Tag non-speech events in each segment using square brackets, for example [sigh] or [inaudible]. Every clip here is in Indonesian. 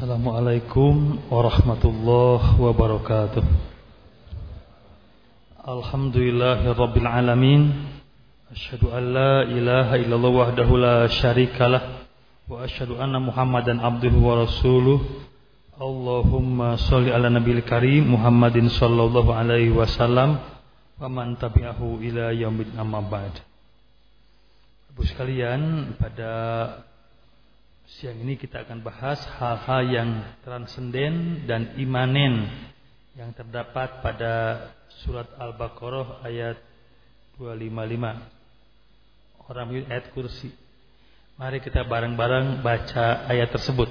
Assalamualaikum warahmatullahi wabarakatuh. Alhamdulillahirabbil alamin. Asyhadu an la ilaha illallah wahdahu la syarikalah wa asyhadu anna Muhammadan abduhu wa rasuluh. Allahumma shalli ala nabiyil karim Muhammadin sallallahu alaihi wasallam wa man tabi'ahu ila yaumil amma ba'd. Ibu sekalian, pada Siang ini kita akan bahas hal-hal yang transenden dan imanen yang terdapat pada surat Al-Baqarah ayat 255. Orang ayat kursi. Mari kita bareng-bareng baca ayat tersebut.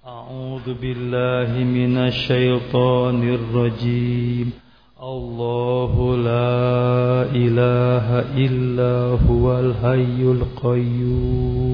A'udzu billahi minasyaitonir rajim. Allahu la ilaha illa huwal hayyul qayyum.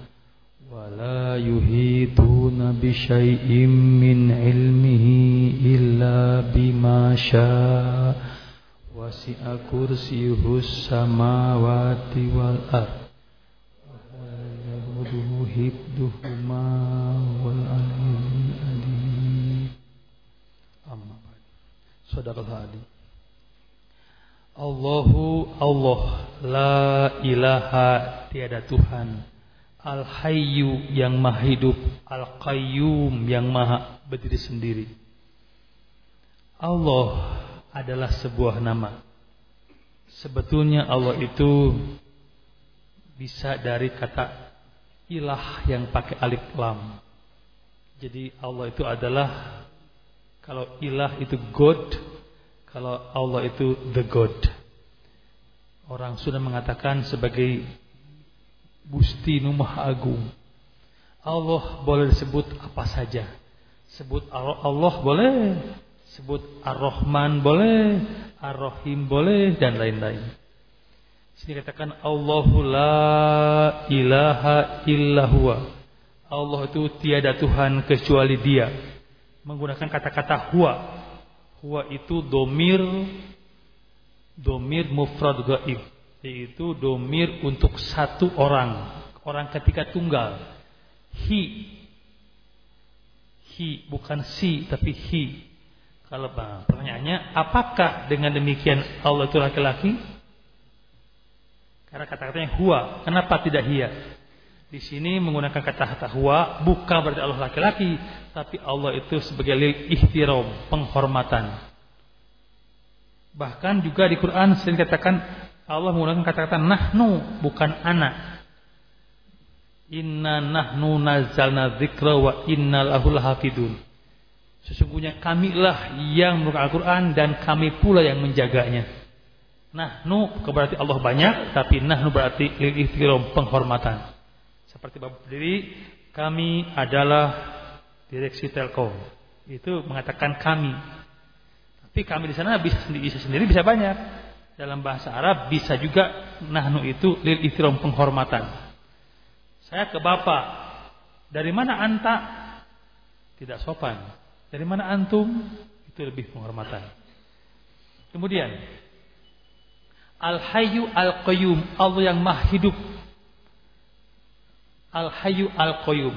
ولا يهيتون بشيء من علمه إلا بما شاء وسع كرسيه السماوات والأرض ولا حفظهما والعلي العليم أما بعد صدق الهادي Allahu Allah la ilaha tiada Tuhan Al-Hayyu yang maha hidup. Al-Qayyum yang maha berdiri sendiri. Allah adalah sebuah nama. Sebetulnya Allah itu Bisa dari kata Ilah yang pakai alif lam. Jadi Allah itu adalah Kalau ilah itu God Kalau Allah itu the God. Orang sudah mengatakan sebagai Gusti Numah Agung. Allah boleh disebut apa saja. Sebut Allah boleh, sebut Ar-Rahman boleh, Ar-Rahim boleh dan lain-lain. Sini katakan Allahu la ilaha illa huwa. Allah itu tiada Tuhan kecuali Dia. Menggunakan kata-kata huwa. Huwa itu domir domir mufrad gaib yaitu domir untuk satu orang. Orang ketika tunggal. Hi. Hi bukan si tapi hi. Kalau pertanyaannya apakah dengan demikian Allah itu laki-laki? Karena kata-katanya huwa. Kenapa tidak hia di sini menggunakan kata-kata huwa bukan berarti Allah laki-laki tapi Allah itu sebagai lil ihtiram penghormatan. Bahkan juga di Quran sering katakan Allah menggunakan kata-kata nahnu bukan anak. Inna nahnu nazalna dzikra wa inna lahu lahafidun. Sesungguhnya kamilah yang menurut Al-Quran dan kami pula yang menjaganya. Nahnu berarti Allah banyak, tapi nahnu berarti lil penghormatan. Seperti Bapak berdiri, kami adalah direksi Telkom. Itu mengatakan kami. Tapi kami di sana bisa bisa sendiri, bisa banyak dalam bahasa Arab bisa juga nahnu itu lil ihtiram penghormatan. Saya ke bapak, dari mana anta? Tidak sopan. Dari mana antum? Itu lebih penghormatan. Kemudian Al-Hayyu Al-Qayyum, Allah yang Maha Hidup. Al-Hayyu Al-Qayyum.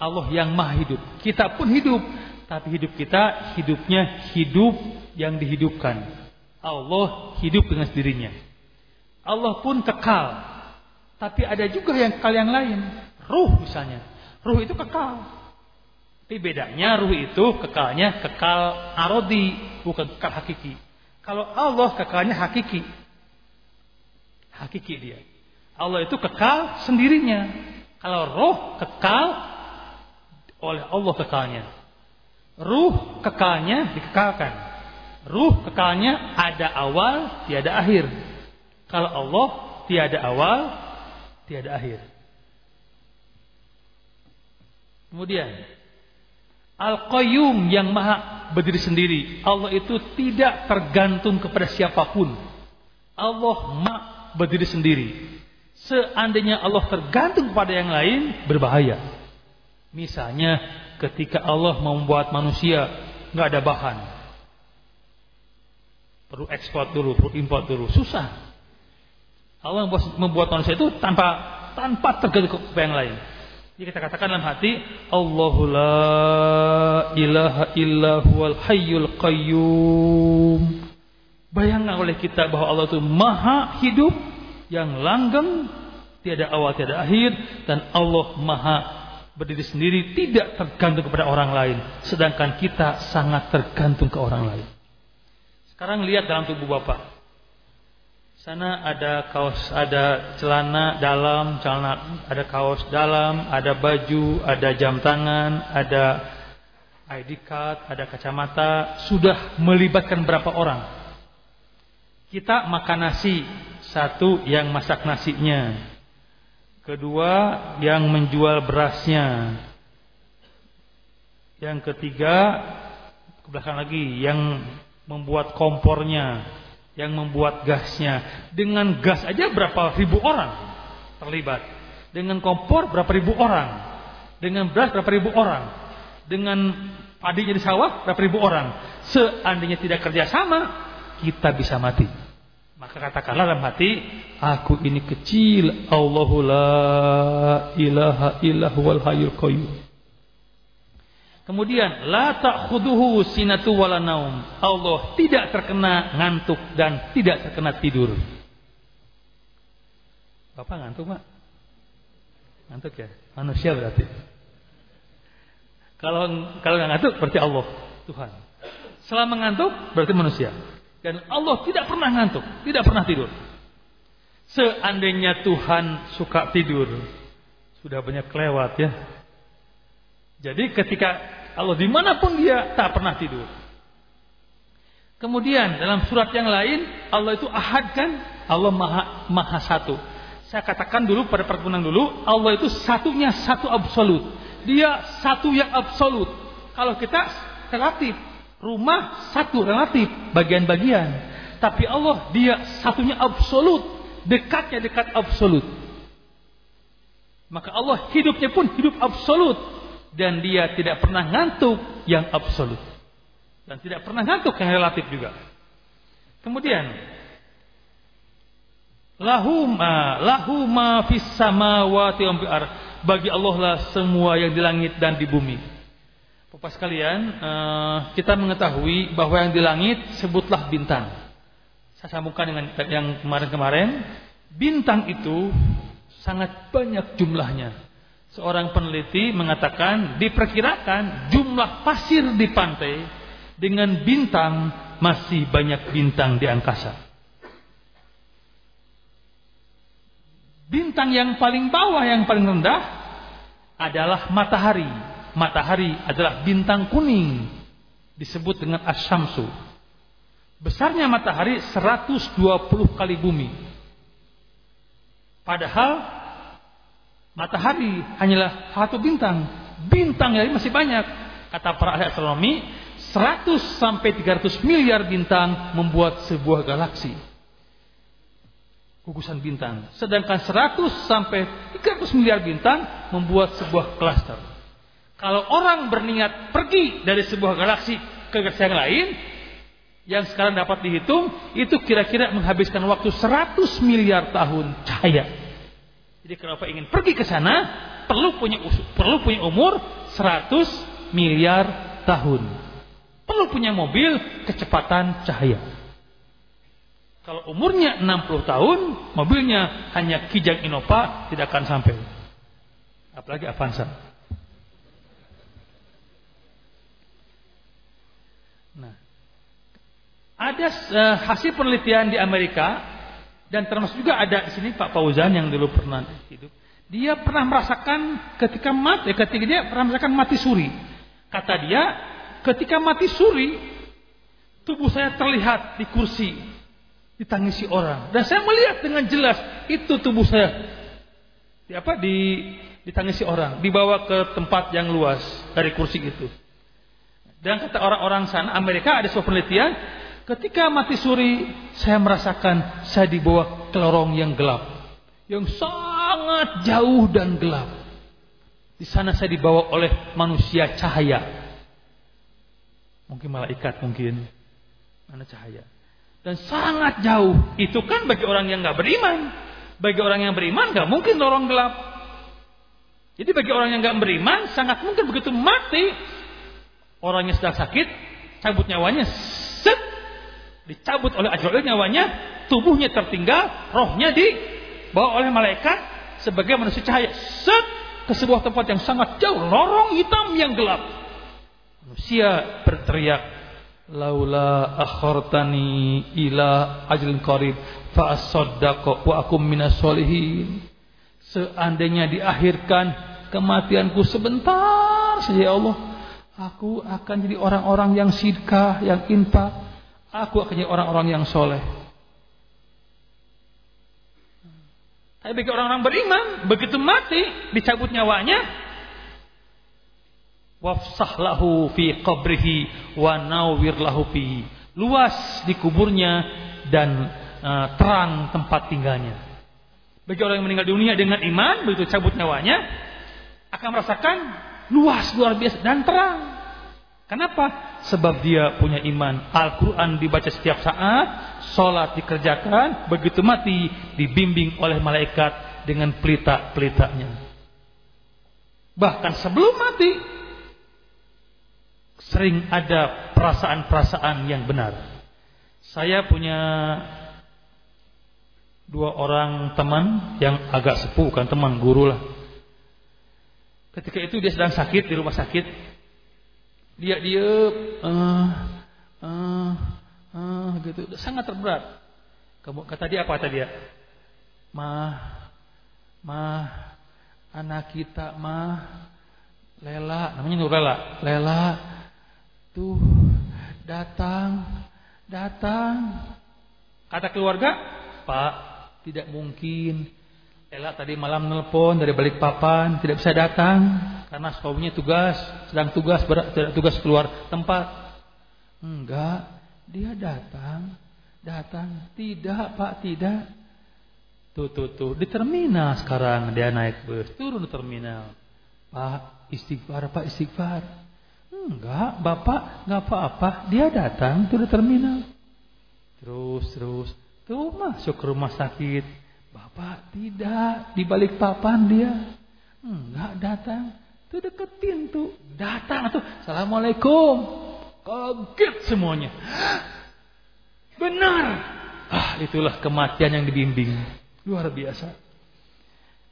Allah yang Maha Hidup. Kita pun hidup, tapi hidup kita hidupnya hidup yang dihidupkan. Allah hidup dengan sendirinya. Allah pun kekal. Tapi ada juga yang kekal yang lain. Ruh misalnya. Ruh itu kekal. Tapi bedanya ruh itu kekalnya kekal arodi. Bukan kekal hakiki. Kalau Allah kekalnya hakiki. Hakiki dia. Allah itu kekal sendirinya. Kalau roh kekal oleh Allah kekalnya. Ruh kekalnya dikekalkan. Ruh kekalnya ada awal, tiada akhir. Kalau Allah tiada awal, tiada akhir. Kemudian Al-Qayyum yang maha berdiri sendiri. Allah itu tidak tergantung kepada siapa pun. Allah maha berdiri sendiri. Seandainya Allah tergantung kepada yang lain, berbahaya. Misalnya ketika Allah membuat manusia nggak ada bahan. Perlu ekspor dulu, perlu import dulu, susah. Allah membuat manusia itu tanpa tanpa tergantung kepada yang lain. Jadi kita katakan dalam hati, Allahu la ilaha illa huwal hayyul qayyum. Bayangkan oleh kita bahwa Allah itu maha hidup, yang langgeng, tiada awal tiada akhir, dan Allah maha berdiri sendiri, tidak tergantung kepada orang lain. Sedangkan kita sangat tergantung ke orang lain. Sekarang lihat dalam tubuh Bapak. Sana ada kaos, ada celana dalam, celana ada kaos dalam, ada baju, ada jam tangan, ada ID card, ada kacamata, sudah melibatkan berapa orang? Kita makan nasi, satu yang masak nasinya. Kedua yang menjual berasnya. Yang ketiga ke belakang lagi yang membuat kompornya yang membuat gasnya. Dengan gas aja berapa ribu orang terlibat. Dengan kompor berapa ribu orang. Dengan beras berapa ribu orang. Dengan padinya di sawah berapa ribu orang. Seandainya tidak kerjasama, kita bisa mati. Maka katakanlah dalam hati, aku ini kecil, Allahu la ilaha wal hayyul qayyum. Kemudian la ta'khuduhu sinatu wala naum. Allah tidak terkena ngantuk dan tidak terkena tidur. Bapak ngantuk, Pak? Ngantuk ya? Manusia berarti. Kalau kalau ngantuk berarti Allah, Tuhan. Selama ngantuk berarti manusia. Dan Allah tidak pernah ngantuk, tidak pernah tidur. Seandainya Tuhan suka tidur, sudah banyak kelewat ya. Jadi ketika Allah di mana pun dia tak pernah tidur. Kemudian dalam surat yang lain Allah itu ahad kan? Allah maha, maha satu. Saya katakan dulu pada perkebunan dulu Allah itu satunya satu absolut. Dia satu yang absolut. Kalau kita relatif. Rumah satu relatif. Bagian-bagian. Tapi Allah dia satunya absolut. Dekatnya dekat absolut. Maka Allah hidupnya pun hidup absolut dan dia tidak pernah ngantuk yang absolut dan tidak pernah ngantuk yang relatif juga. Kemudian lahu ma lahu ma fis samawati wa bagi Allah lah semua yang di langit dan di bumi. Bapak sekalian, eh, kita mengetahui bahwa yang di langit sebutlah bintang. Saya sambungkan dengan yang kemarin-kemarin, bintang itu sangat banyak jumlahnya Seorang peneliti mengatakan diperkirakan jumlah pasir di pantai dengan bintang masih banyak bintang di angkasa. Bintang yang paling bawah yang paling rendah adalah matahari. Matahari adalah bintang kuning disebut dengan asyamsu. Besarnya matahari 120 kali bumi. Padahal Matahari hanyalah satu bintang. Bintang yang masih banyak. Kata para ahli astronomi, 100 sampai 300 miliar bintang membuat sebuah galaksi. Gugusan bintang. Sedangkan 100 sampai 300 miliar bintang membuat sebuah klaster. Kalau orang berniat pergi dari sebuah galaksi ke galaksi yang lain, yang sekarang dapat dihitung, itu kira-kira menghabiskan waktu 100 miliar tahun cahaya. Jadi kalau Bapak ingin pergi ke sana, perlu punya perlu punya umur 100 miliar tahun. Perlu punya mobil kecepatan cahaya. Kalau umurnya 60 tahun, mobilnya hanya Kijang Innova tidak akan sampai. Apalagi Avanza. Nah, ada uh, hasil penelitian di Amerika dan termasuk juga ada di sini Pak Fauzan yang dulu pernah hidup. Dia pernah merasakan ketika mati, ketika dia pernah merasakan mati suri. Kata dia, ketika mati suri, tubuh saya terlihat di kursi, ditangisi orang. Dan saya melihat dengan jelas itu tubuh saya. Di apa? Di ditangisi orang, dibawa ke tempat yang luas dari kursi itu. Dan kata orang-orang sana Amerika ada sebuah penelitian, ketika mati suri saya merasakan saya dibawa ke lorong yang gelap, yang sangat jauh dan gelap. Di sana saya dibawa oleh manusia cahaya. Mungkin malaikat mungkin. Mana cahaya. Dan sangat jauh. Itu kan bagi orang yang nggak beriman. Bagi orang yang beriman nggak mungkin lorong gelap. Jadi bagi orang yang nggak beriman sangat mungkin begitu mati orangnya sedang sakit, cabut nyawanya, dicabut oleh Azrail nyawanya, tubuhnya tertinggal, rohnya dibawa oleh malaikat sebagai manusia cahaya, set, ke sebuah tempat yang sangat jauh, lorong hitam yang gelap. Manusia berteriak, laula akhartani ila ajlin qarib fa asaddaq wa akum minas solihin. Seandainya diakhirkan kematianku sebentar saja ya Allah, Aku akan jadi orang-orang yang sidkah, yang infak. Aku akan jadi orang-orang yang soleh. Tapi bagi orang-orang beriman, begitu mati, dicabut nyawanya, wafsah lahu fi qabrihi wa nawwir lahu fi. Luas di kuburnya dan uh, terang tempat tinggalnya. Bagi orang yang meninggal dunia dengan iman, begitu cabut nyawanya, akan merasakan luas luar biasa dan terang. Kenapa? Sebab dia punya iman. Al-Quran dibaca setiap saat, sholat dikerjakan, begitu mati dibimbing oleh malaikat dengan pelita-pelitanya. Bahkan sebelum mati, sering ada perasaan-perasaan yang benar. Saya punya dua orang teman yang agak sepuh, kan teman guru lah Ketika itu dia sedang sakit di rumah sakit. Dia dia uh, uh, uh, gitu, sangat terberat. Kamu kata dia apa kata dia? Ma, ma, anak kita ma, Lela, namanya Nur Lela, Lela, tuh datang, datang. Kata keluarga, Pak, tidak mungkin Ella tadi malam nelpon dari balik papan tidak bisa datang karena suaminya tugas, sedang tugas tugas keluar tempat. Enggak, dia datang, datang. Tidak, Pak, tidak. Tuh, tuh, tuh. Di terminal sekarang dia naik bus, turun di terminal. Pak, istighfar, Pak, istighfar. Enggak, Bapak, enggak apa-apa. Dia datang tuh di terminal. Terus, terus. Tuh masuk ke rumah sakit Bapak tidak di balik papan dia. Enggak datang. Tuh deketin tuh. Datang tuh. Assalamualaikum. Kaget semuanya. Benar. Ah, itulah kematian yang dibimbing. Luar biasa.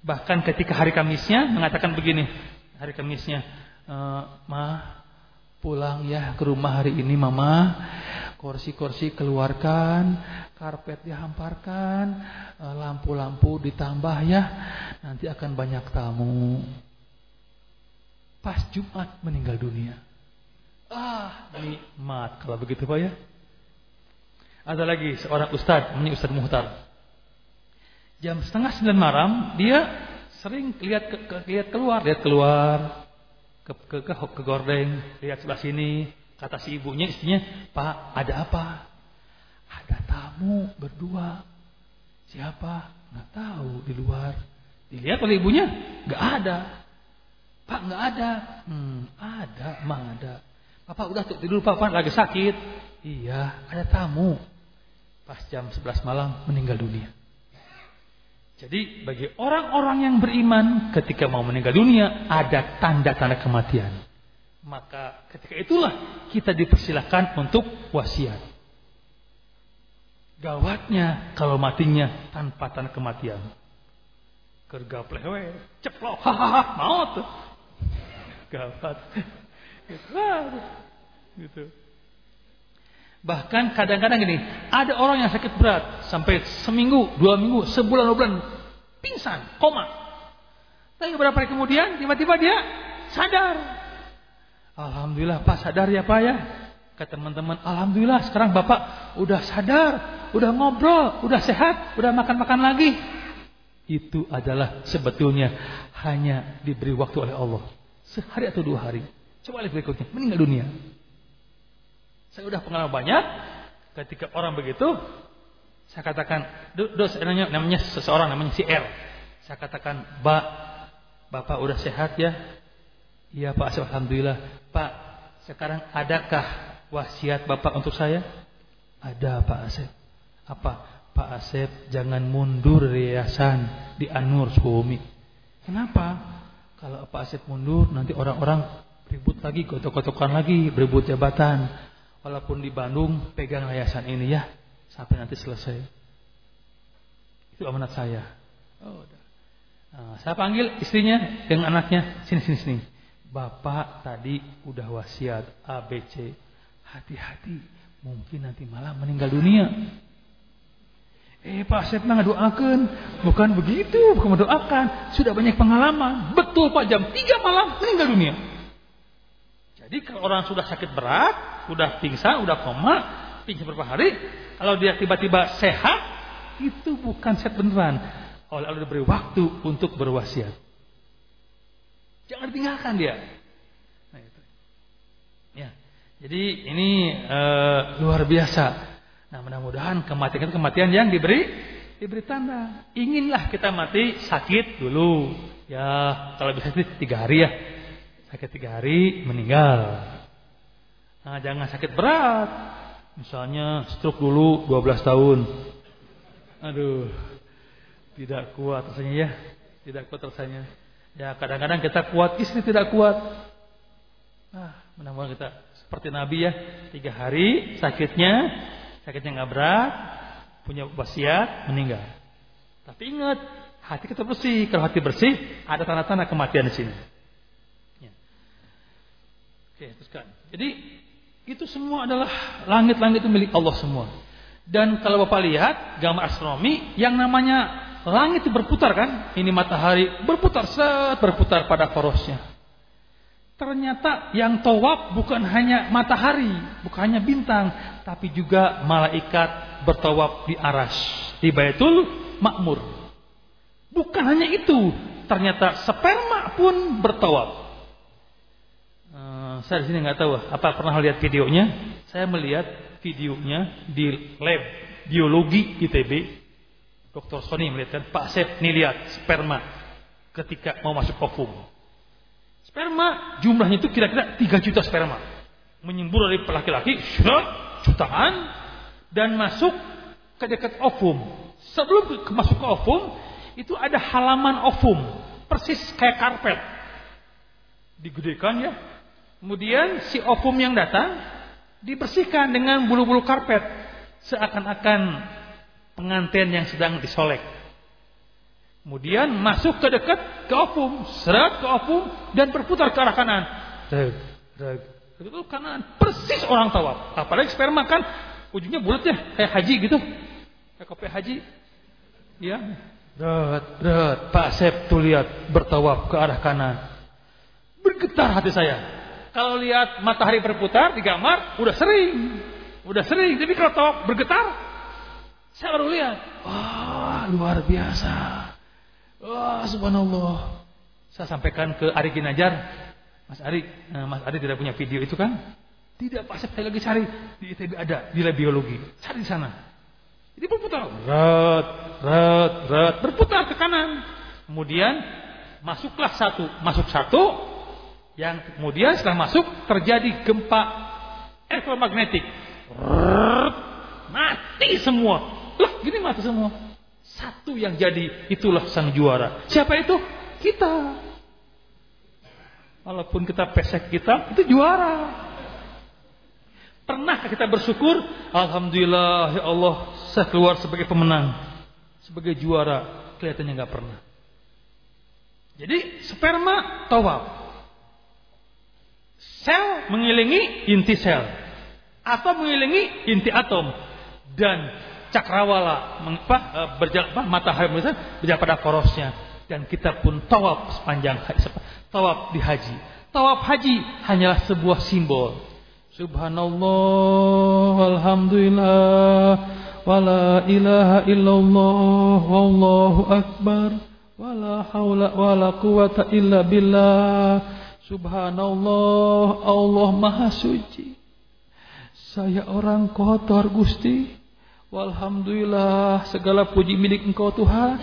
Bahkan ketika hari Kamisnya mengatakan begini. Hari Kamisnya. E, ma, pulang ya ke rumah hari ini mama. Kursi-kursi keluarkan, karpet dihamparkan, e, lampu-lampu ditambah ya. Nanti akan banyak tamu. Pas Jumat meninggal dunia. Ah, nikmat kalau begitu Pak ya. Ada lagi seorang ustadz, namanya Ustadz Muhtar. Jam setengah sembilan malam, dia sering lihat ke, ke, lihat keluar, lihat keluar ke ke ke, ke gordeng, lihat sebelah sini, Kata si ibunya istrinya, Pak ada apa? Ada tamu berdua. Siapa? Nggak tahu di luar. Dilihat oleh ibunya, nggak ada. Pak nggak ada. Hmm, ada, mah ada. Bapak udah tidur Pak lagi sakit. Iya, ada tamu. Pas jam 11 malam meninggal dunia. Jadi bagi orang-orang yang beriman ketika mau meninggal dunia ada tanda-tanda kematian. Maka ketika itulah kita dipersilahkan untuk wasiat. Gawatnya kalau matinya tanpa tanda kematian. Kerga plewe, ceplok, hahaha, maut. Gawat. [laughs] Gitu. Bahkan kadang-kadang gini, ada orang yang sakit berat sampai seminggu, dua minggu, sebulan, dua bulan, pingsan, koma. Tapi beberapa hari kemudian tiba-tiba dia sadar, Alhamdulillah Pak sadar ya Pak ya. Kata teman-teman, Alhamdulillah sekarang Bapak udah sadar, udah ngobrol, udah sehat, udah makan-makan lagi. Itu adalah sebetulnya hanya diberi waktu oleh Allah. Sehari atau dua hari. Coba lihat berikutnya, meninggal dunia. Saya udah pengalaman banyak. Ketika orang begitu, saya katakan, dos namanya, namanya seseorang namanya si R. Saya katakan, Mbak, Bapak udah sehat ya? Iya Pak, Alhamdulillah. Pak, sekarang adakah wasiat Bapak untuk saya? Ada Pak Asep. Apa? Pak Asep jangan mundur dari yayasan di Anur Suami. Kenapa? Kalau Pak Asep mundur nanti orang-orang ribut lagi, gotok-gotokan lagi, berebut jabatan. Walaupun di Bandung pegang yayasan ini ya sampai nanti selesai. Itu amanat saya. Oh, Nah, saya panggil istrinya dengan anaknya sini sini sini. Bapak tadi udah wasiat ABC. Hati-hati, mungkin nanti malam meninggal dunia. Eh Pak saya pernah doakan Bukan begitu Bukan mendoakan. Sudah banyak pengalaman. Betul Pak. Jam 3 malam meninggal dunia. Jadi kalau orang sudah sakit berat Sudah pingsan, sudah koma Pingsan beberapa hari Kalau dia tiba-tiba sehat Itu bukan sehat beneran. Oleh Allah diberi waktu untuk berwasiat. Jangan tinggalkan dia. Nah. Ya. Jadi ini uh, luar biasa Nah mudah-mudahan kematian itu kematian yang diberi diberi tanda. Inginlah kita mati sakit dulu. Ya kalau bisa tiga hari ya. Sakit tiga hari meninggal. Nah jangan sakit berat. Misalnya stroke dulu 12 tahun. Aduh. Tidak kuat rasanya ya. Tidak kuat rasanya. Ya kadang-kadang kita kuat, istri tidak kuat. Nah, mudah-mudahan kita seperti Nabi ya, tiga hari sakitnya, sakitnya nggak berat, punya wasiat, meninggal. Tapi ingat, hati kita bersih. Kalau hati bersih, ada tanda-tanda kematian di sini. Ya. Oke, teruskan. Jadi itu semua adalah langit-langit itu milik Allah semua. Dan kalau Bapak lihat gambar astronomi, yang namanya langit itu berputar kan? Ini matahari berputar set berputar pada porosnya. Ternyata yang tawaf bukan hanya matahari, bukan hanya bintang, tapi juga malaikat bertawaf di aras, di Baitul Makmur. Bukan hanya itu, ternyata sperma pun bertawaf. Uh, saya di sini nggak tahu apa pernah lihat videonya. Saya melihat videonya di lab biologi ITB. Dr. Sony melihatkan Pak Sep nih lihat sperma ketika mau masuk ovum. Sperma jumlahnya itu kira-kira 3 juta sperma. Menyembur dari laki-laki, jutaan dan masuk ke dekat ovum. Sebelum masuk ke ovum, itu ada halaman ovum, persis kayak karpet. Digedekan ya. Kemudian si ovum yang datang dibersihkan dengan bulu-bulu karpet seakan-akan pengantin yang sedang disolek. Kemudian masuk ke dekat ke ovum, seret ke ovum dan berputar ke arah kanan. Reg, reg, itu kanan. Persis orang tawaf. Apalagi sperma kan ujungnya bulat ya, kayak haji gitu. Kayak kopi haji. Ya. Ret, ret, Pak Sep tuh lihat bertawaf ke arah kanan. Bergetar hati saya. Kalau lihat matahari berputar di gambar, udah sering. Udah sering. Jadi kalau tawaf bergetar, saya baru lihat. Wah, luar biasa. Wah, subhanallah. Saya sampaikan ke Ari Ginajar. Mas Ari, nah Mas Ari tidak punya video itu kan? Tidak, Pak saya lagi cari. Di ITB ada, di lab biologi. Cari di sana. Jadi berputar. Rat, rat, rat. Berputar ke kanan. Kemudian masuklah satu. Masuk satu. Yang kemudian setelah masuk terjadi gempa elektromagnetik. Mati semua. Lah, gini mati semua. Satu yang jadi itulah sang juara. Siapa itu? Kita. Walaupun kita pesek kita, itu juara. Pernahkah kita bersyukur? Alhamdulillah ya Allah, saya keluar sebagai pemenang. Sebagai juara. Kelihatannya nggak pernah. Jadi sperma tawaf. Sel mengelilingi inti sel. Atau mengelilingi inti atom. Dan cakrawala apa, e, berjalan matahari berjalan pada porosnya dan kita pun tawaf sepanjang tawaf di haji. Tawaf haji hanyalah sebuah simbol. Subhanallah alhamdulillah wala ilaha illallah wallahu akbar wala haula wala quwata illa billah. Subhanallah Allah maha suci. Saya orang kotor Gusti. Walhamdulillah segala puji milik Engkau Tuhan.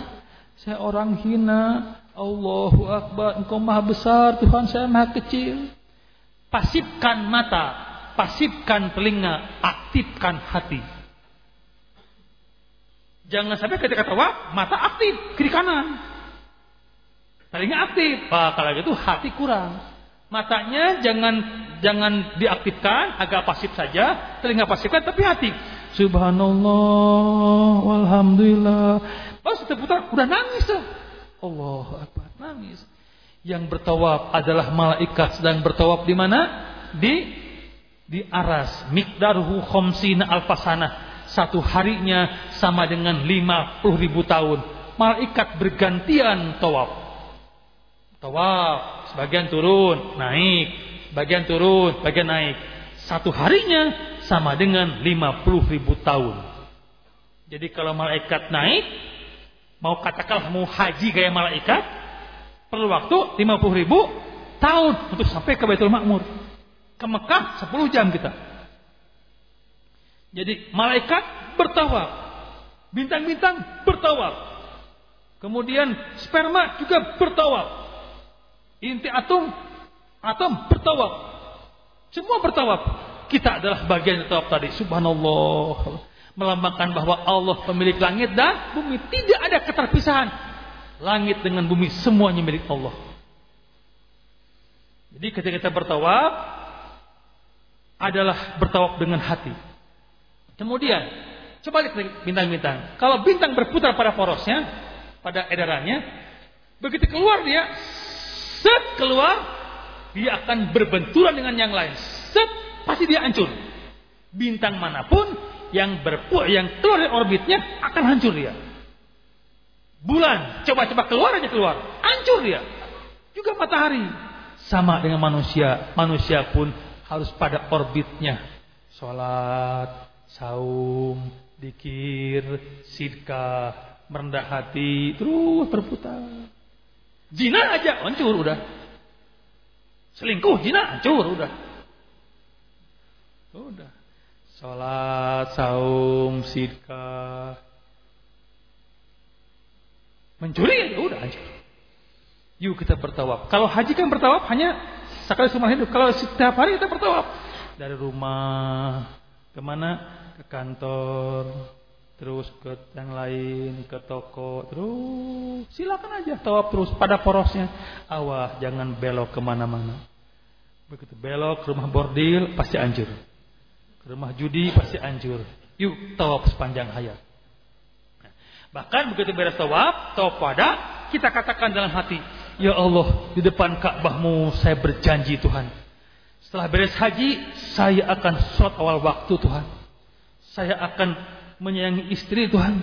Saya orang hina. Allahu Akbar. Engkau maha besar Tuhan saya maha kecil. Pasifkan mata. Pasifkan telinga. Aktifkan hati. Jangan sampai ketika tawaf mata aktif kiri kanan. Telinga aktif. Wah, kalau gitu hati kurang. Matanya jangan jangan diaktifkan, agak pasif saja, telinga pasifkan tapi hati. Subhanallah, walhamdulillah. Pas terputar, udah nangis tuh. Allah Akbar, nangis. Yang bertawaf adalah malaikat sedang bertawaf di mana? Di di aras. Mikdaruhu khomsina alfasana. Satu harinya sama dengan 50 ribu tahun. Malaikat bergantian tawaf. Tawaf, sebagian turun, naik, bagian turun, bagian naik. Satu harinya sama dengan 50 ribu tahun. Jadi kalau malaikat naik, mau katakanlah mau haji gaya malaikat, perlu waktu 50 ribu tahun untuk sampai ke Baitul Makmur. Ke Mekah 10 jam kita. Jadi malaikat bertawaf, bintang-bintang bertawaf. Kemudian sperma juga bertawaf. Inti atom, atom bertawaf. Semua bertawaf. Kita adalah bagian dari tawaf tadi. Subhanallah. Melambangkan bahwa Allah pemilik langit dan bumi. Tidak ada keterpisahan. Langit dengan bumi semuanya milik Allah. Jadi ketika kita bertawaf adalah bertawaf dengan hati. Kemudian coba lihat bintang-bintang. Kalau bintang berputar pada porosnya, pada edarannya, begitu keluar dia set keluar, dia akan berbenturan dengan yang lain. Set pasti dia hancur. Bintang mana pun yang berpu yang keluar dari orbitnya akan hancur dia. Bulan coba-coba keluar aja keluar, hancur dia. Juga matahari sama dengan manusia. Manusia pun harus pada orbitnya. Salat, saum, dikir, sidkah, merendah hati, terus berputar. Zina aja hancur udah. Selingkuh zina hancur udah. Udah. Salat, saum, sidkah. Mencuri ya udah hancur. Yuk kita bertawaf. Kalau haji kan bertawaf hanya sekali seumur hidup. Kalau setiap hari kita bertawaf. Dari rumah ke mana? Ke kantor, terus ke yang lain, ke toko, terus silakan aja tawaf terus pada porosnya. Awas jangan belok ke mana-mana. Begitu belok ke rumah bordil pasti anjur. Ke rumah judi pasti anjur. Yuk tawaf sepanjang hayat. Bahkan begitu beres tawaf, tawaf pada kita katakan dalam hati, Ya Allah, di depan Ka'bahmu saya berjanji Tuhan. Setelah beres haji, saya akan sholat awal waktu Tuhan. Saya akan menyayangi istri Tuhan.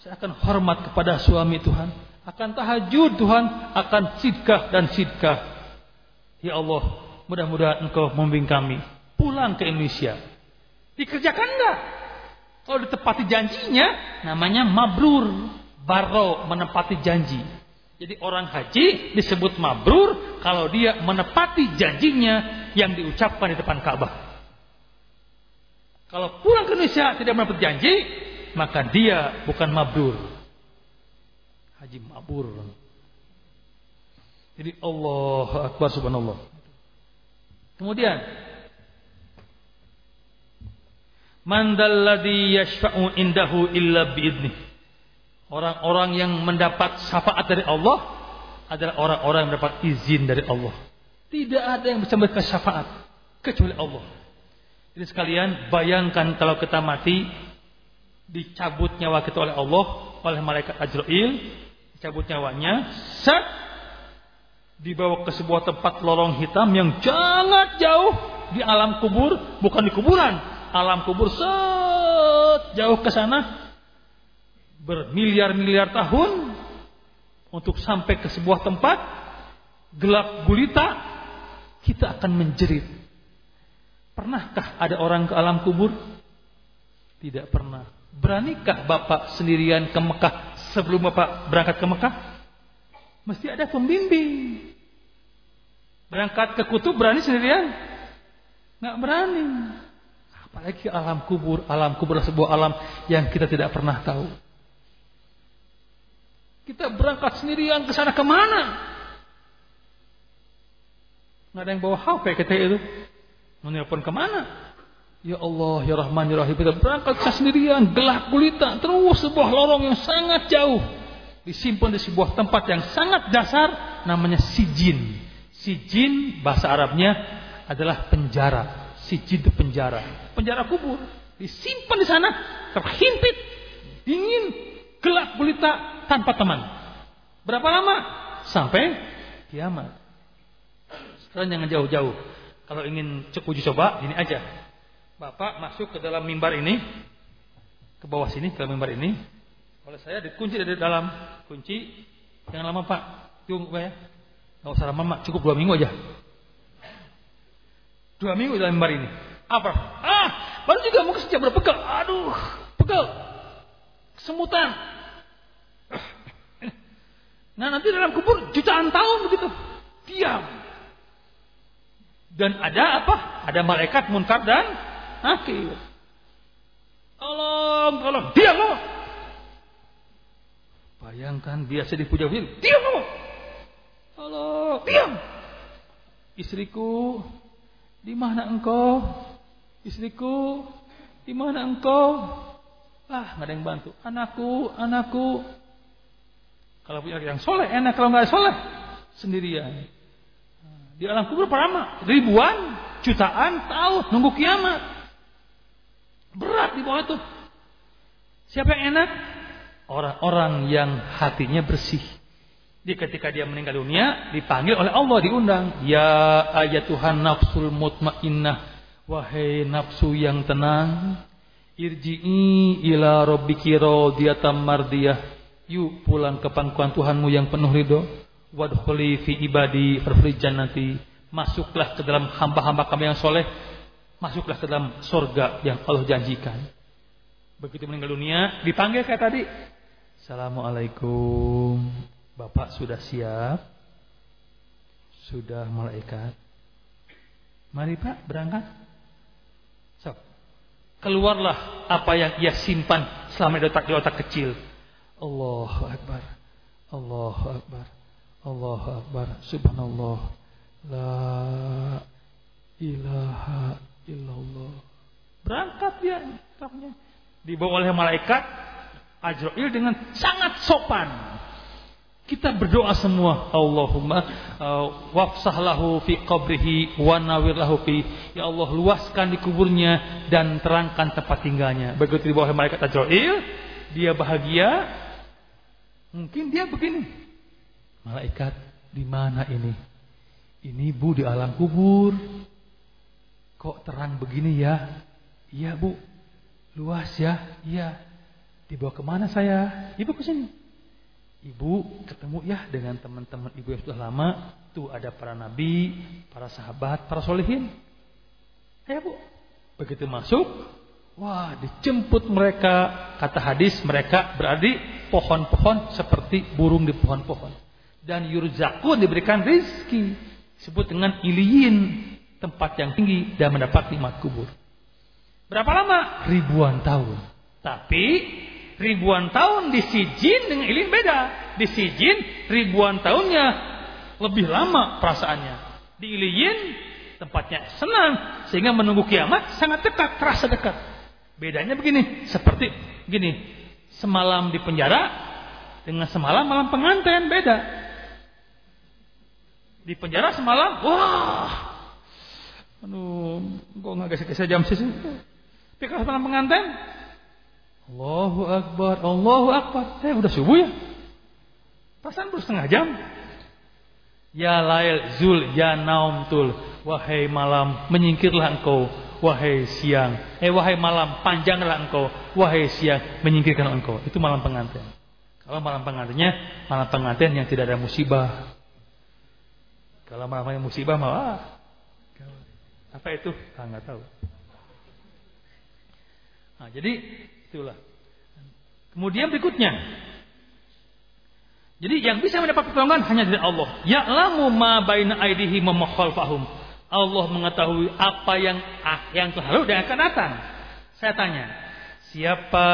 Saya akan hormat kepada suami Tuhan. Akan tahajud Tuhan. Akan sidkah dan sidkah. Ya Allah, mudah-mudahan engkau membimbing kami. Pulang ke Indonesia. Dikerjakan enggak? Kalau ditepati janjinya, namanya mabrur. Baro menepati janji. Jadi orang haji disebut mabrur kalau dia menepati janjinya yang diucapkan di depan Ka'bah. Kalau pulang ke Indonesia tidak mendapat janji, maka dia bukan mabrur. Haji mabrur. Jadi Allah Akbar subhanallah. Kemudian Mandalladhi yashfa'u indahu illa biidnih. Orang-orang yang mendapat syafaat dari Allah adalah orang-orang yang mendapat izin dari Allah. Tidak ada yang bisa memberikan syafaat kecuali Allah. Jadi sekalian bayangkan kalau kita mati dicabut nyawa kita oleh Allah oleh malaikat Ajrail dicabut nyawanya set dibawa ke sebuah tempat lorong hitam yang sangat jauh di alam kubur bukan di kuburan alam kubur set jauh ke sana bermiliar-miliar tahun untuk sampai ke sebuah tempat gelap gulita kita akan menjerit Pernahkah ada orang ke alam kubur? Tidak pernah. Beranikah Bapak sendirian ke Mekah sebelum Bapak berangkat ke Mekah? Mesti ada pembimbing. Berangkat ke kutub berani sendirian? Nggak berani. Apalagi alam kubur, alam kubur adalah sebuah alam yang kita tidak pernah tahu. Kita berangkat sendirian ke sana ke mana? Nggak ada yang bawa HP kita itu. Menelpon ke mana? Ya Allah, ya Rahman, ya Rahim. Kita berangkat sendirian, gelap gulita, terus sebuah lorong yang sangat jauh. Disimpan di sebuah tempat yang sangat dasar, namanya sijin. Sijin, bahasa Arabnya adalah penjara. Sijin itu penjara. Penjara kubur. Disimpan di sana, terhimpit, dingin, gelap gulita, tanpa teman. Berapa lama? Sampai kiamat. Sekarang jangan jauh-jauh. Kalau ingin uji coba, ini aja. Bapak masuk ke dalam mimbar ini, ke bawah sini, ke dalam mimbar ini. Oleh saya dikunci dari dalam. Kunci, jangan lama Pak. Tunggu ya. Gak usah lama Mak, cukup dua minggu aja. Dua minggu dalam mimbar ini. Apa? Ah, baru juga mau sejak berpegal. Aduh, pegal. Semutan. Nah nanti dalam kubur jutaan tahun begitu. Diam. Dan ada apa? Ada malaikat munkar dan nakir. Tolong, tolong, diam kamu. Bayangkan biasa dipuja-puja, diam kamu. Tolong, diam. Istriku, di mana engkau? Istriku, di mana engkau? Ah, nggak ada yang bantu. Anakku, anakku. Kalau punya yang soleh enak, kalau nggak soleh sendirian. Di alam kubur lama? Ribuan, jutaan tahun nunggu kiamat. Berat di bawah itu. Siapa yang enak? Orang-orang yang hatinya bersih. Di ketika dia meninggal dunia dipanggil oleh Allah diundang, ya ayat Tuhan nafsul mutmainnah, wahai nafsu yang tenang, irji'i ila rabbiki radiyatan mardiyah. Yuk pulang ke pangkuan Tuhanmu yang penuh ridho. Wadkhuli fi ibadi farfri jannati. Masuklah ke dalam hamba-hamba kami yang soleh masuklah ke dalam surga yang Allah janjikan. Begitu meninggal dunia, dipanggil kayak tadi. Assalamualaikum. Bapak sudah siap? Sudah malaikat? Mari Pak, berangkat. So, keluarlah apa yang ia simpan selama di otak di otak kecil. Allahu Akbar. Allahu Akbar. Allahu Akbar. Subhanallah. La ilaha illallah. Berangkat dia tahunnya. Dibawa oleh malaikat Ajrail dengan sangat sopan. Kita berdoa semua, Allahumma uh, wafsah lahu fi qabrihi wa nawir lahu fi. Ya Allah, luaskan di kuburnya dan terangkan tempat tinggalnya. Begitu dibawa oleh malaikat Ajrail, dia bahagia. Mungkin dia begini. Malaikat, di mana ini? Ini Bu di alam kubur. Kok terang begini ya? Iya bu. Luas ya? Iya. Dibawa ke mana saya? Ibu ke sini. Ibu ketemu ya dengan teman-teman ibu yang sudah lama. Tuh ada para nabi, para sahabat, para solehin. Ya bu. Begitu masuk, wah dijemput mereka. Kata hadis mereka berarti pohon-pohon seperti burung di pohon-pohon. Dan yurzakun diberikan rizki. Sebut dengan iliyin tempat yang tinggi dan mendapat nikmat kubur. Berapa lama? Ribuan tahun. Tapi ribuan tahun di sijin dengan ilin beda. Di sijin ribuan tahunnya lebih lama perasaannya. Di iliin tempatnya senang sehingga menunggu kiamat sangat dekat, terasa dekat. Bedanya begini, seperti gini. Semalam di penjara dengan semalam malam pengantin beda. Di penjara semalam, wah Aduh, kok nggak kasih jam sih? Tapi kalau malam pengantin, Allahu Akbar, Allahu Akbar. Eh udah subuh ya? Perasaan baru setengah jam. Ya lail zul ya naum tul. Wahai malam, menyingkirlah engkau. Wahai siang, eh wahai malam, panjanglah engkau. Wahai siang, menyingkirkan engkau. Itu malam pengantin. Kalau malam pengantinnya, malam pengantin yang tidak ada musibah. Kalau malam yang musibah malah apa itu? Ah, nggak tahu. Nah, jadi itulah. Kemudian berikutnya. Jadi yang bisa mendapat pertolongan hanya dari Allah. Ya'lamu ma baina aidihi ma khalfahum. Allah mengetahui apa yang yang telah lalu dan akan datang. Saya tanya, siapa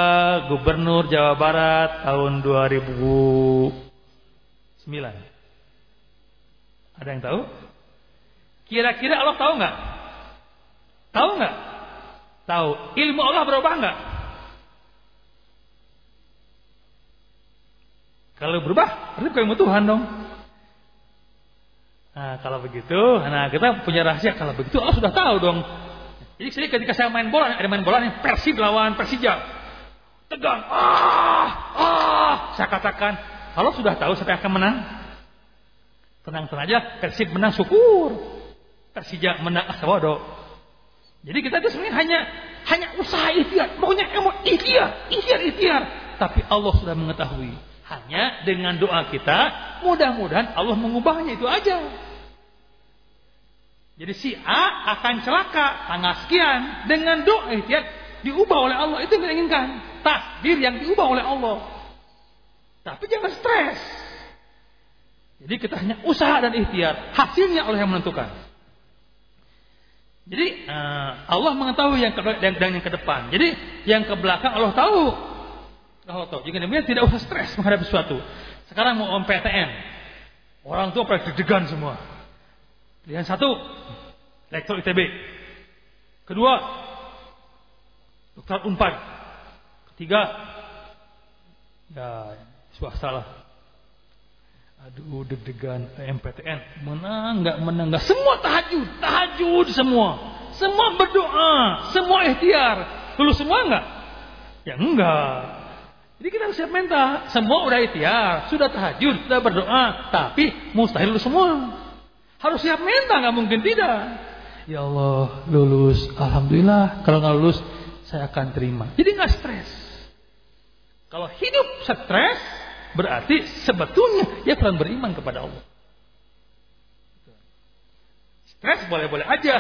gubernur Jawa Barat tahun 2009? Ada yang tahu? Kira-kira Allah tahu nggak? Tahu nggak? Tahu. Ilmu Allah berubah nggak? Kalau berubah, berarti ilmu Tuhan dong. Nah, kalau begitu, nah kita punya rahasia. Kalau begitu Allah sudah tahu dong. Jadi saya ketika saya main bola, ada main bola yang Persib lawan Persija. Tegang. Ah, ah. Saya katakan, Allah sudah tahu siapa yang akan menang. Tenang-tenang aja, Persib menang syukur. Persija menang asawado. Jadi kita itu sebenarnya hanya hanya usaha ikhtiar, pokoknya emo ikhtiar, ikhtiar, ikhtiar. Tapi Allah sudah mengetahui. Hanya dengan doa kita, mudah-mudahan Allah mengubahnya itu aja. Jadi si A akan celaka tanggal sekian dengan doa ikhtiar diubah oleh Allah itu yang kita inginkan. Takdir yang diubah oleh Allah. Tapi jangan stres. Jadi kita hanya usaha dan ikhtiar, hasilnya Allah yang menentukan. Jadi uh, Allah mengetahui yang ke, dan, dan yang ke depan. Jadi yang ke belakang Allah tahu. Allah tahu. Jadi demikian tidak usah stres menghadapi sesuatu. Sekarang mau PTN. Orang tua pada deg-degan semua. Pilihan satu, lektor ITB. Kedua, dokter Unpad. Ketiga, ya swasta lah. Aduh deg-degan. MPTN menang nggak menang nggak? Semua tahajud. Tahajud semua. Semua berdoa. Semua ikhtiar. Lulus semua nggak? Ya enggak jadi kita harus siap mental. Semua udah ikhtiar. Sudah tahajud sudah berdoa. Tapi mustahil lulus semua. Harus siap mental, nggak mungkin tidak. Ya Allah, lulus. Alhamdulillah. Kalau nggak lulus, saya akan terima. Jadi nggak stres. Kalau hidup stres, berarti sebetulnya dia kurang beriman kepada Allah. Stres boleh-boleh aja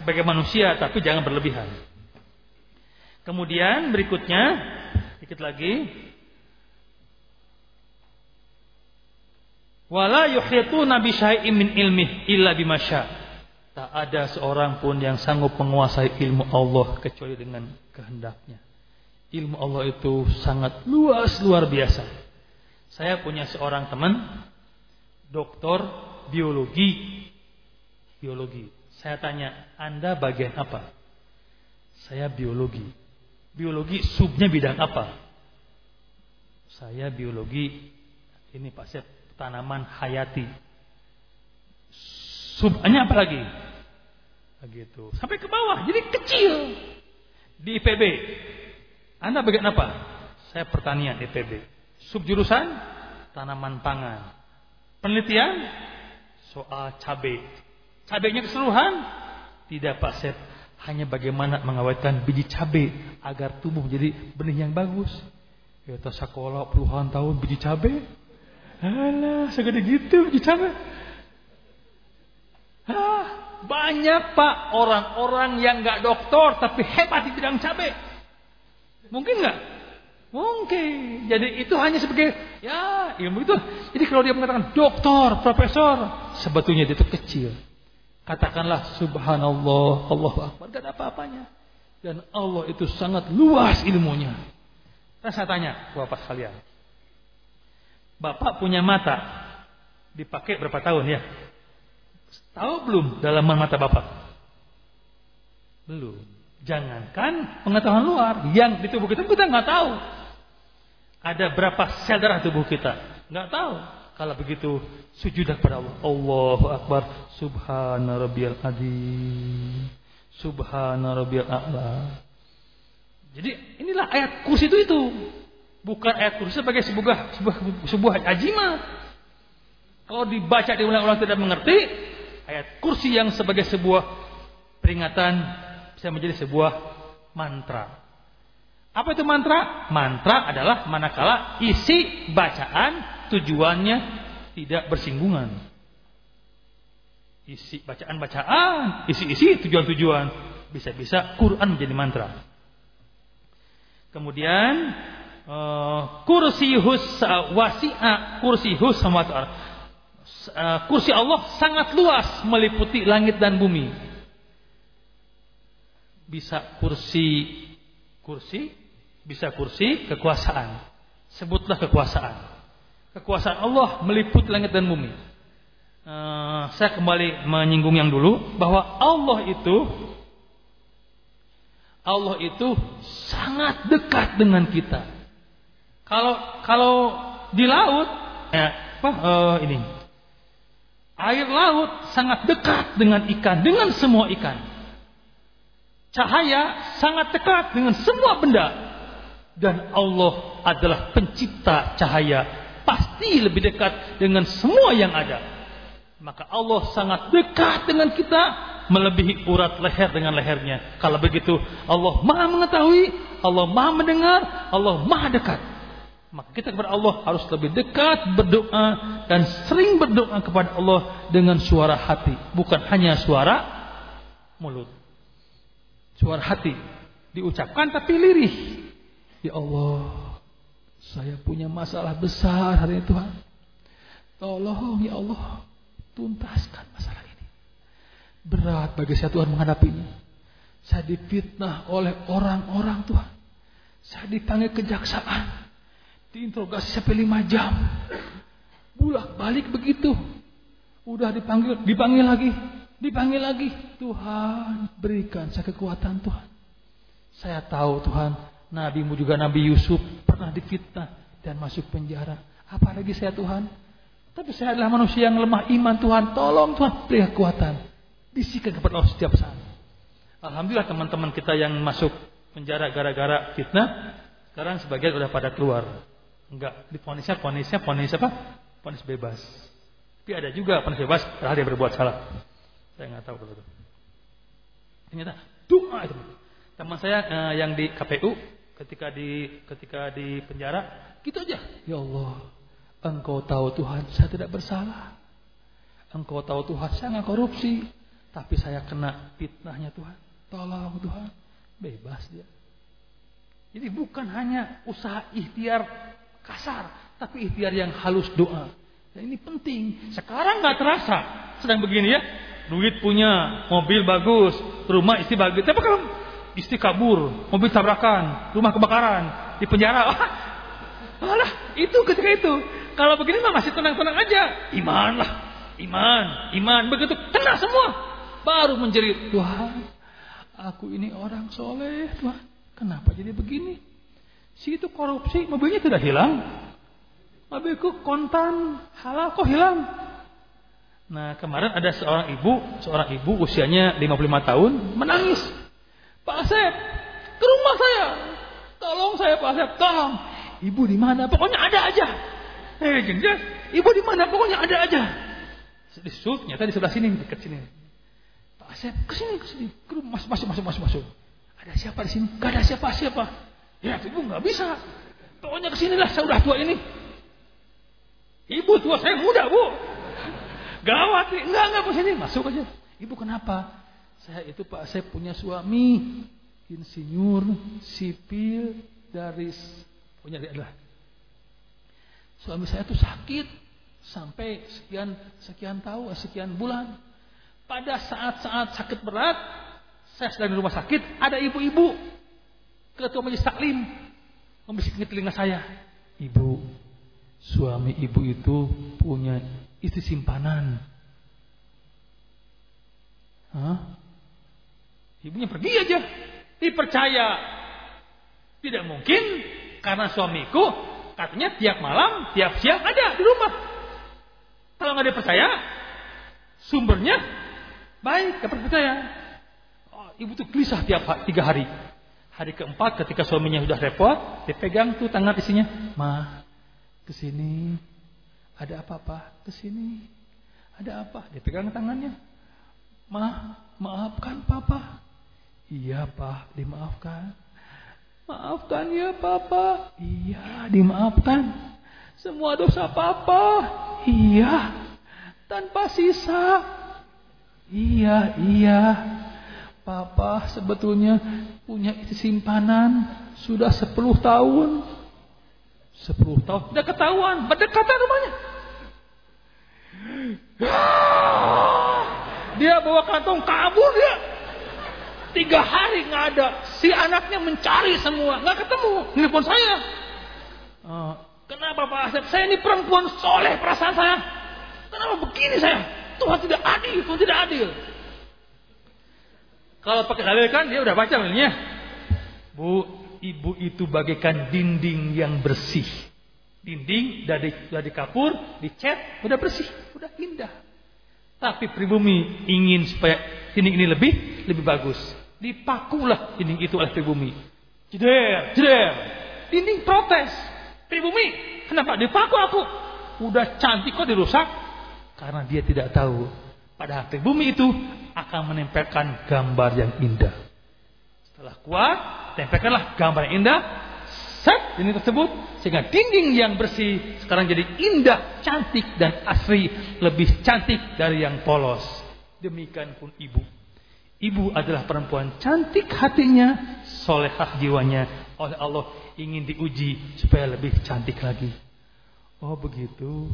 sebagai manusia, tapi jangan berlebihan. Kemudian berikutnya, sedikit lagi, Wala yuhituna bi syai'in min ilmih illa bimasya. Tak ada seorang pun yang sanggup menguasai ilmu Allah kecuali dengan kehendaknya. Ilmu Allah itu sangat luas luar biasa. Saya punya seorang teman doktor biologi. Biologi. Saya tanya, "Anda bagian apa?" Saya biologi. Biologi subnya bidang apa? Saya biologi ini Pak Sep tanaman hayati. Subhannya apa lagi? Begitu. Sampai ke bawah, jadi kecil. Di IPB. Anda bagian apa? Saya pertanian IPB. Subjurusan tanaman pangan. Penelitian soal cabai. Cabainya keseluruhan tidak Pak Sep. Hanya bagaimana mengawetkan biji cabai agar tumbuh menjadi benih yang bagus. Kita sekolah puluhan tahun biji cabai Alah, segede gitu bicara. Ah, banyak pak orang-orang yang nggak doktor tapi hebat di bidang cabai. Mungkin nggak? Mungkin. Jadi itu hanya sebagai ya ilmu itu. Jadi kalau dia mengatakan doktor, profesor, sebetulnya dia itu kecil. Katakanlah subhanallah, Allah akbar, gak ada apa-apanya. Dan Allah itu sangat luas ilmunya. Dan saya tanya, Bapak sekalian, Bapak punya mata. Dipakai berapa tahun ya? Tahu belum dalaman mata Bapak? Belum. Jangankan pengetahuan luar, yang di tubuh kita kita nggak tahu. Ada berapa sel darah tubuh kita? Nggak tahu. Kalau begitu sujudlah kepada Allah. Allahu Akbar. Subhana rabbiyal azim. Subhana rabbiyal a'la. Jadi inilah ayat kursi itu itu. Bukan ayat kursi sebagai sebuah sebuah, sebuah ajimat. Kalau dibaca diulang-ulang tidak mengerti, ayat kursi yang sebagai sebuah peringatan bisa menjadi sebuah mantra. Apa itu mantra? Mantra adalah manakala isi bacaan tujuannya tidak bersinggungan. Isi bacaan-bacaan, isi-isi tujuan-tujuan. Bisa-bisa Quran menjadi mantra. Kemudian uh, kursihus wasi'a kursihus samawati uh, kursi Allah sangat luas meliputi langit dan bumi. Bisa kursi kursi, bisa kursi kekuasaan. Sebutlah kekuasaan. Kekuasaan Allah meliputi langit dan bumi. Uh, saya kembali menyinggung yang dulu bahwa Allah itu Allah itu sangat dekat dengan kita. Kalau kalau di laut ya apa uh, ini air laut sangat dekat dengan ikan dengan semua ikan. Cahaya sangat dekat dengan semua benda dan Allah adalah pencipta cahaya pasti lebih dekat dengan semua yang ada. Maka Allah sangat dekat dengan kita melebihi urat leher dengan lehernya. Kalau begitu Allah maha mengetahui, Allah maha mendengar, Allah maha dekat. Maka kita kepada Allah harus lebih dekat berdoa dan sering berdoa kepada Allah dengan suara hati, bukan hanya suara mulut. Suara hati diucapkan tapi lirih. Ya Allah, saya punya masalah besar hari ini Tuhan. Tolong ya Allah, tuntaskan masalah ini. Berat bagi saya Tuhan menghadapinya. Saya difitnah oleh orang-orang Tuhan. Saya dipanggil kejaksaan. Diinterogasi sampai lima jam. Bulak balik begitu. Udah dipanggil, dipanggil lagi. Dipanggil lagi. Tuhan berikan saya kekuatan Tuhan. Saya tahu Tuhan. Nabimu juga Nabi Yusuf pernah difitnah dan masuk penjara. Apalagi saya Tuhan. Tapi saya adalah manusia yang lemah iman Tuhan. Tolong Tuhan beri kekuatan. Bisikan kepada Allah setiap saat. Alhamdulillah teman-teman kita yang masuk penjara gara-gara fitnah, sekarang sebagian sudah pada keluar. Enggak, difonisnya fonisnya fonis apa? Fonis bebas. Tapi ada juga fonis bebas padahal dia berbuat salah. Saya nggak tahu kalau itu. Ternyata doa itu. Teman saya eh, yang di KPU ketika di ketika di penjara, gitu aja. Ya Allah, Engkau tahu Tuhan, saya tidak bersalah. Engkau tahu Tuhan, saya nggak korupsi. Tapi saya kena fitnahnya Tuhan. Tolong Tuhan. Bebas dia. Jadi bukan hanya usaha ikhtiar kasar. Tapi ikhtiar yang halus doa. Dan ini penting. Sekarang nggak terasa. Sedang begini ya. Duit punya, mobil bagus, rumah istri bagus. Tapi kalau istri kabur, mobil tabrakan, rumah kebakaran, di penjara. [laughs] Malah itu ketika itu. Kalau begini mah masih tenang-tenang aja. Iman lah. Iman, iman. Begitu kena semua. Baru menjerit, Tuhan, aku ini orang soleh, Tuhan. Kenapa jadi begini? Si itu korupsi, mobilnya tidak hilang. Mobilku kontan, halal kok hilang. Nah kemarin ada seorang ibu, seorang ibu usianya 55 tahun, menangis. Pak Asep, ke rumah saya. Tolong saya Pak Asep, tolong. Ibu di mana? Pokoknya ada aja. Eh, jelas. Ibu di mana? Pokoknya ada aja. Di ternyata di sebelah sini, dekat sini. Asep, ke sini, ke sini. Masuk, masuk, masuk, masuk, masuk. Ada siapa di sini? Gak ada siapa-siapa. Ya, ibu nggak bisa. Pokoknya ke sinilah, saya udah tua ini. Ibu tua, saya muda, bu. Gawat nih. Enggak, enggak, sini. Masuk aja. Ibu kenapa? Saya itu Pak saya punya suami. Insinyur, sipil, dari punya dia adalah suami saya itu sakit sampai sekian sekian tahun sekian bulan pada saat-saat sakit berat, saya sedang di rumah sakit, ada ibu-ibu ketua majelis taklim membisikkan telinga saya, ibu, suami ibu itu punya istri simpanan. Hah? Ibunya pergi aja, dipercaya. Tidak mungkin karena suamiku katanya tiap malam, tiap siang ada di rumah. Kalau nggak dipercaya, sumbernya Baik, dapat percaya. Oh, ibu tuh gelisah tiap tiga hari. Hari keempat ketika suaminya sudah repot, dipegang tuh tangan isinya. Ma, ke sini. Ada apa-apa? Ke sini. Ada apa? Dipegang tangannya. Ma, maafkan papa. Iya, Pak, dimaafkan. Maafkan ya, Papa. Iya, dimaafkan. Semua dosa Papa. Iya. Tanpa sisa. Iya, iya. Papa sebetulnya punya simpanan sudah 10 tahun. 10 tahun. Sudah ketahuan, berdekatan rumahnya. Dia bawa kantong kabur dia. Tiga hari nggak ada. Si anaknya mencari semua, nggak ketemu. Telepon saya. Uh, kenapa Pak Asep? Saya ini perempuan soleh perasaan saya. Kenapa begini saya? Tuhan tidak adil, Tuhan tidak adil. Kalau pakai dalil kan dia udah baca dalilnya. Bu, ibu itu bagaikan dinding yang bersih. Dinding dari dari kapur, dicat, udah bersih, udah indah. Tapi pribumi ingin supaya dinding ini lebih lebih bagus. Dipakulah dinding itu oleh pribumi. Jeder, jeder. Dinding protes. Pribumi, kenapa dipaku aku? Udah cantik kok dirusak? Karena dia tidak tahu. Pada pribumi itu akan menempelkan gambar yang indah. Setelah kuat, tempelkanlah gambar yang indah. Set ini tersebut sehingga dinding yang bersih sekarang jadi indah, cantik dan asri, lebih cantik dari yang polos. Demikian pun ibu. Ibu adalah perempuan cantik hatinya, solehah jiwanya. Oleh Allah ingin diuji supaya lebih cantik lagi. Oh begitu.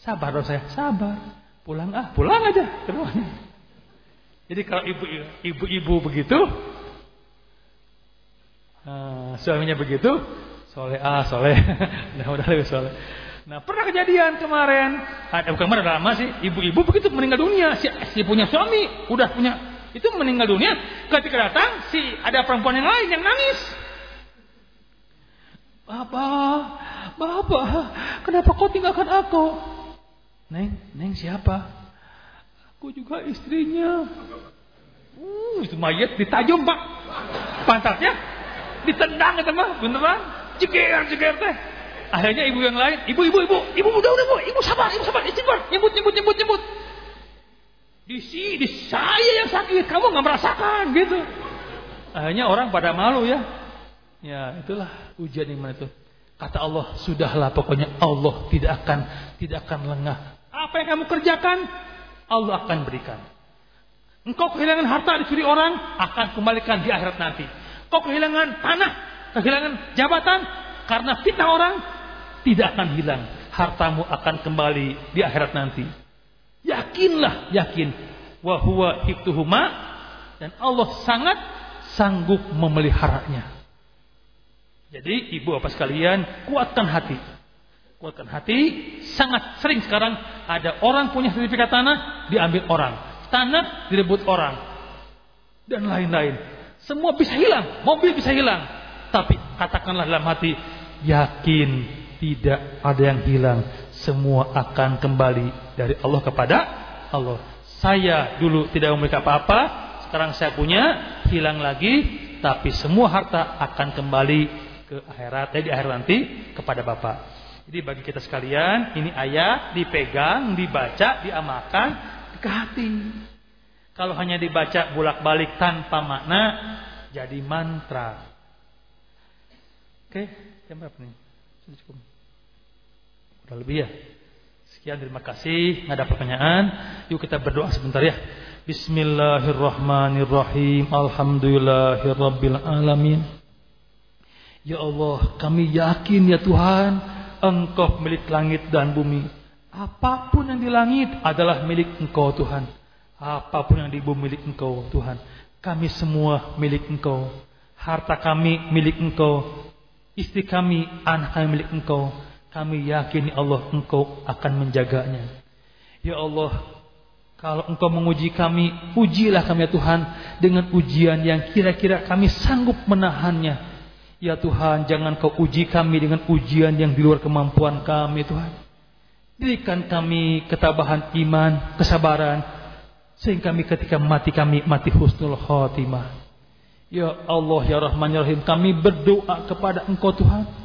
Sabar dong saya, sabar. Pulang ah, pulang aja ke rumahnya. Jadi kalau ibu-ibu begitu, Nah, suaminya begitu, soleh ah soleh, [laughs] nah udah lebih soleh. Nah pernah kejadian kemarin, ada bukan kemarin lama sih, ibu-ibu begitu meninggal dunia, si, si punya suami udah punya itu meninggal dunia, ketika datang si ada perempuan yang lain yang nangis. Bapak, bapak, kenapa kau tinggalkan aku? Neng, neng siapa? Aku juga istrinya. Uh, itu mayat ditajam pak, pantatnya ditendang itu mah beneran ceger ceger teh akhirnya ibu yang lain ibu ibu ibu ibu udah udah bu. Ibu sabar ibu sabar. Istighfar nyebut nyebut nyebut nyebut. Di sini di saya yang sakit. Kamu nggak merasakan gitu. Akhirnya orang pada malu ya. Ya itulah ujian yang mana itu. Kata Allah sudahlah pokoknya Allah tidak akan tidak akan lengah. Apa yang kamu kerjakan Allah akan berikan. Engkau kehilangan harta dicuri orang akan kembalikan di akhirat nanti. Kau kehilangan tanah, kehilangan jabatan karena fitnah orang tidak akan hilang. Hartamu akan kembali di akhirat nanti. Yakinlah, yakin. Wahwa hiftuhuma dan Allah sangat sanggup memeliharanya. Jadi ibu bapak sekalian kuatkan hati. Kuatkan hati. Sangat sering sekarang ada orang punya sertifikat tanah diambil orang. Tanah direbut orang. Dan lain-lain. Semua bisa hilang, mobil bisa hilang. Tapi katakanlah dalam hati, yakin tidak ada yang hilang. Semua akan kembali dari Allah kepada Allah. Saya dulu tidak memiliki apa-apa, sekarang saya punya, hilang lagi, tapi semua harta akan kembali ke akhirat, eh, di akhirat nanti kepada Bapak. Jadi bagi kita sekalian, ini ayat dipegang, dibaca, diamalkan ke hati. Kalau hanya dibaca bolak-balik tanpa makna, jadi mantra. Oke, jam berapa nih? Sudah. Udah lebih ya. Sekian terima kasih. Nggak ada pertanyaan. Yuk kita berdoa sebentar ya. Bismillahirrahmanirrahim. Alhamdulillahirabbil alamin. Ya Allah, kami yakin ya Tuhan, Engkau milik langit dan bumi. Apa pun yang di langit adalah milik Engkau Tuhan. Apa pun yang di bumi milik engkau Tuhan. Kami semua milik engkau. Harta kami milik engkau. Istri kami, anak kami milik engkau. Kami yakin ya Allah engkau akan menjaganya. Ya Allah, kalau engkau menguji kami, ujilah kami ya Tuhan dengan ujian yang kira-kira kami sanggup menahannya. Ya Tuhan, jangan kau uji kami dengan ujian yang di luar kemampuan kami Tuhan. Berikan kami ketabahan iman, kesabaran, sehingga kami ketika mati kami mati husnul khotimah. Ya Allah ya Rahman ya Rahim kami berdoa kepada Engkau Tuhan.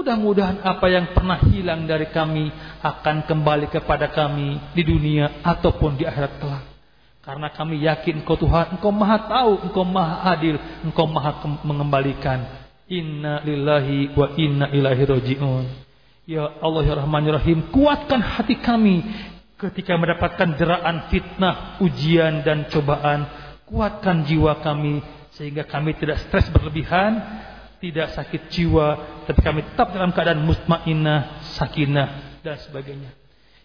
Mudah-mudahan apa yang pernah hilang dari kami akan kembali kepada kami di dunia ataupun di akhirat kelak. Karena kami yakin Engkau Tuhan, Engkau Maha tahu, Engkau Maha adil, Engkau Maha mengembalikan. Inna lillahi wa inna ilaihi rajiun. Ya Allah ya Rahman ya Rahim, kuatkan hati kami ketika mendapatkan deraan fitnah, ujian dan cobaan, kuatkan jiwa kami sehingga kami tidak stres berlebihan, tidak sakit jiwa, tapi kami tetap dalam keadaan mutmainnah, sakinah dan sebagainya.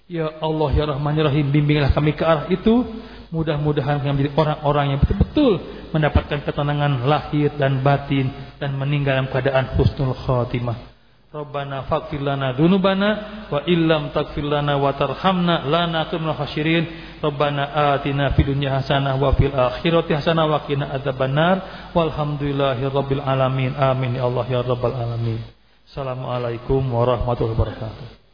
Ya Allah ya Rahman ya Rahim bimbinglah kami ke arah itu mudah-mudahan kami menjadi orang-orang yang betul-betul mendapatkan ketenangan lahir dan batin dan meninggal dalam keadaan husnul khatimah Rabbana faghfir lana dzunubana wa illam taghfir lana wa tarhamna lanakunal khasirin Rabbana atina fid dunya hasanah wa fil akhirati hasanah wa qina adzabannar. Walhamdulillahi rabbil alamin. Amin ya Allah ya rabbal alamin. Assalamualaikum warahmatullahi wabarakatuh